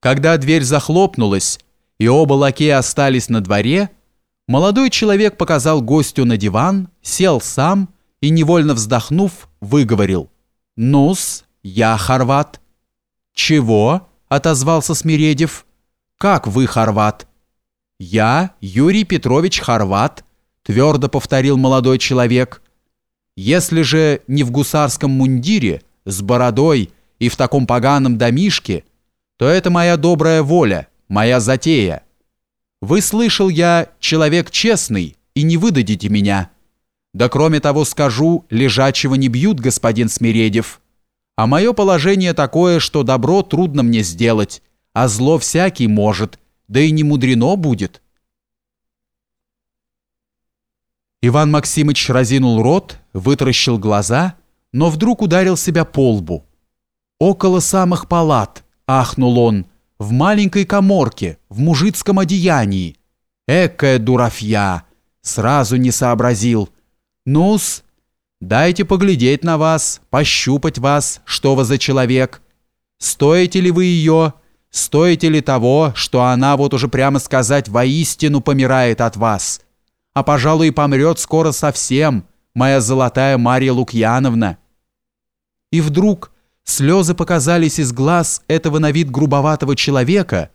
Когда дверь захлопнулась, и оба лакея остались на дворе, молодой человек показал гостю на диван, сел сам и, невольно вздохнув, выговорил «Ну-с, я хорват». «Чего?» – отозвался Смиредев. «Как вы хорват?» «Я Юрий Петрович Хорват», – твердо повторил молодой человек. «Если же не в гусарском мундире, с бородой и в таком поганом домишке, то это моя добрая воля, моя затея. Вы, слышал я, человек честный, и не выдадите меня. Да кроме того скажу, лежачего не бьют, господин Смиредев. А мое положение такое, что добро трудно мне сделать, а зло всякий может, да и не мудрено будет». Иван Максимыч разинул рот, вытаращил глаза, но вдруг ударил себя по лбу. Около самых палат – ахнул он, в маленькой коморке, в мужицком одеянии. Экая дурафья, сразу не сообразил. Нус, дайте поглядеть на вас, пощупать вас, что вы за человек. Стоите ли вы ее, стоите ли того, что она, вот уже прямо сказать, воистину помирает от вас? А, пожалуй, помрет скоро совсем, моя золотая Марья Лукьяновна. И вдруг Слезы показались из глаз этого на вид грубоватого человека,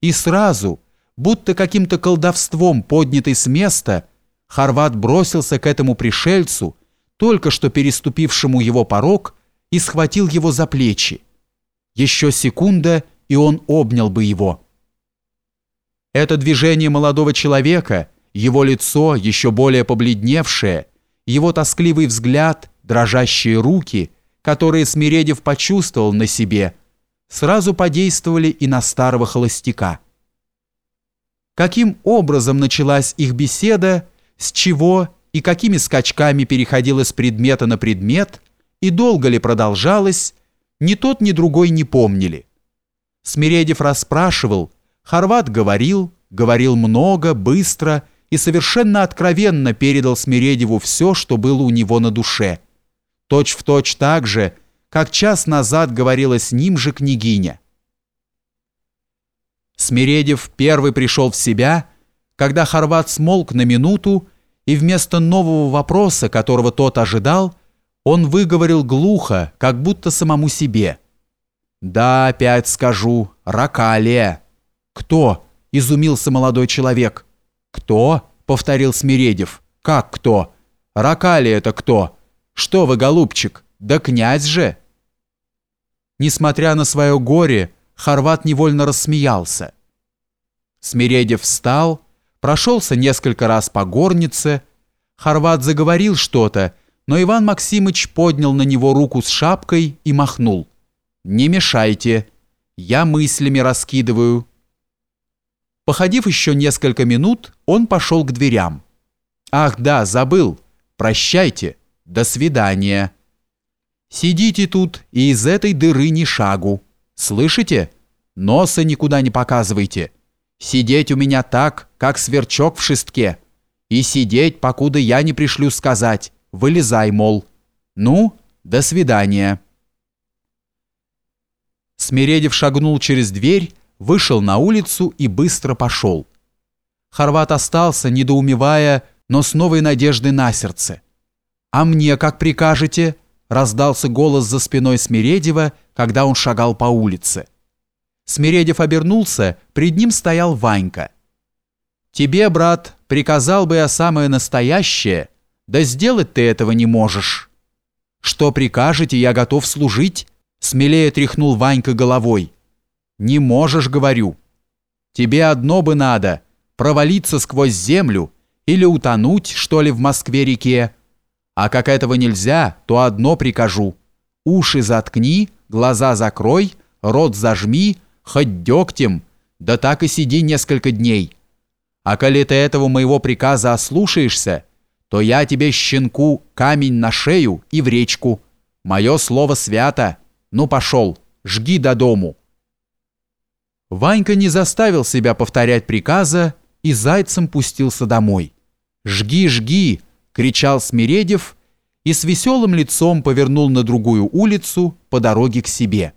и сразу, будто каким-то колдовством поднятый с места, Хорват бросился к этому пришельцу, только что переступившему его порог, и схватил его за плечи. Еще секунда, и он обнял бы его. Это движение молодого человека, его лицо, еще более побледневшее, его тоскливый взгляд, дрожащие руки — которые Смиредев почувствовал на себе, сразу подействовали и на старого холостяка. Каким образом началась их беседа, с чего и какими скачками переходила с предмета на предмет, и долго ли продолжалось, ни тот, ни другой не помнили. Смиредев расспрашивал, Хорват говорил, говорил много, быстро и совершенно откровенно передал Смиредеву все, что было у него на душе – точь в точь так же, как час назад говорила с ним же княгиня. Смиредев первый пришел в себя, когда Хорват смолк на минуту, и вместо нового вопроса, которого тот ожидал, он выговорил глухо, как будто самому себе. «Да, опять скажу, Ракалия». «Кто?» – изумился молодой человек. «Кто?» – повторил Смиредев. «Как кто? Ракалия это кто?» Что вы, голубчик, да князь же!» Несмотря на свое горе, Хорват невольно рассмеялся. Смиредев встал, прошелся несколько раз по горнице. Хорват заговорил что-то, но Иван Максимыч поднял на него руку с шапкой и махнул. «Не мешайте, я мыслями раскидываю». Походив еще несколько минут, он пошел к дверям. «Ах да, забыл. Прощайте». До свидания. Сидите тут и из этой дыры ни шагу. Слышите? Носа никуда не показывайте. Сидеть у меня так, как сверчок в шестке. И сидеть, покуда я не пришлю сказать. Вылезай, мол. Ну, до свидания. Смиредев шагнул через дверь, вышел на улицу и быстро пошел. Хорват остался, недоумевая, но с новой надеждой на сердце. «А мне как прикажете?» – раздался голос за спиной Смиредева, когда он шагал по улице. Смиредев обернулся, пред ним стоял Ванька. «Тебе, брат, приказал бы я самое настоящее, да сделать ты этого не можешь». «Что прикажете, я готов служить», – смелее тряхнул Ванька головой. «Не можешь, говорю. Тебе одно бы надо – провалиться сквозь землю или утонуть, что ли, в Москве-реке, а как этого нельзя, то одно прикажу. Уши заткни, глаза закрой, рот зажми, хоть дегтем, да так и сиди несколько дней. А коли ты этого моего приказа ослушаешься, то я тебе, щенку, камень на шею и в речку. Мое слово свято. Ну пошел, жги до дому». Ванька не заставил себя повторять приказа и зайцем пустился домой. «Жги, жги!» Кричал Смиредев и с веселым лицом повернул на другую улицу по дороге к себе.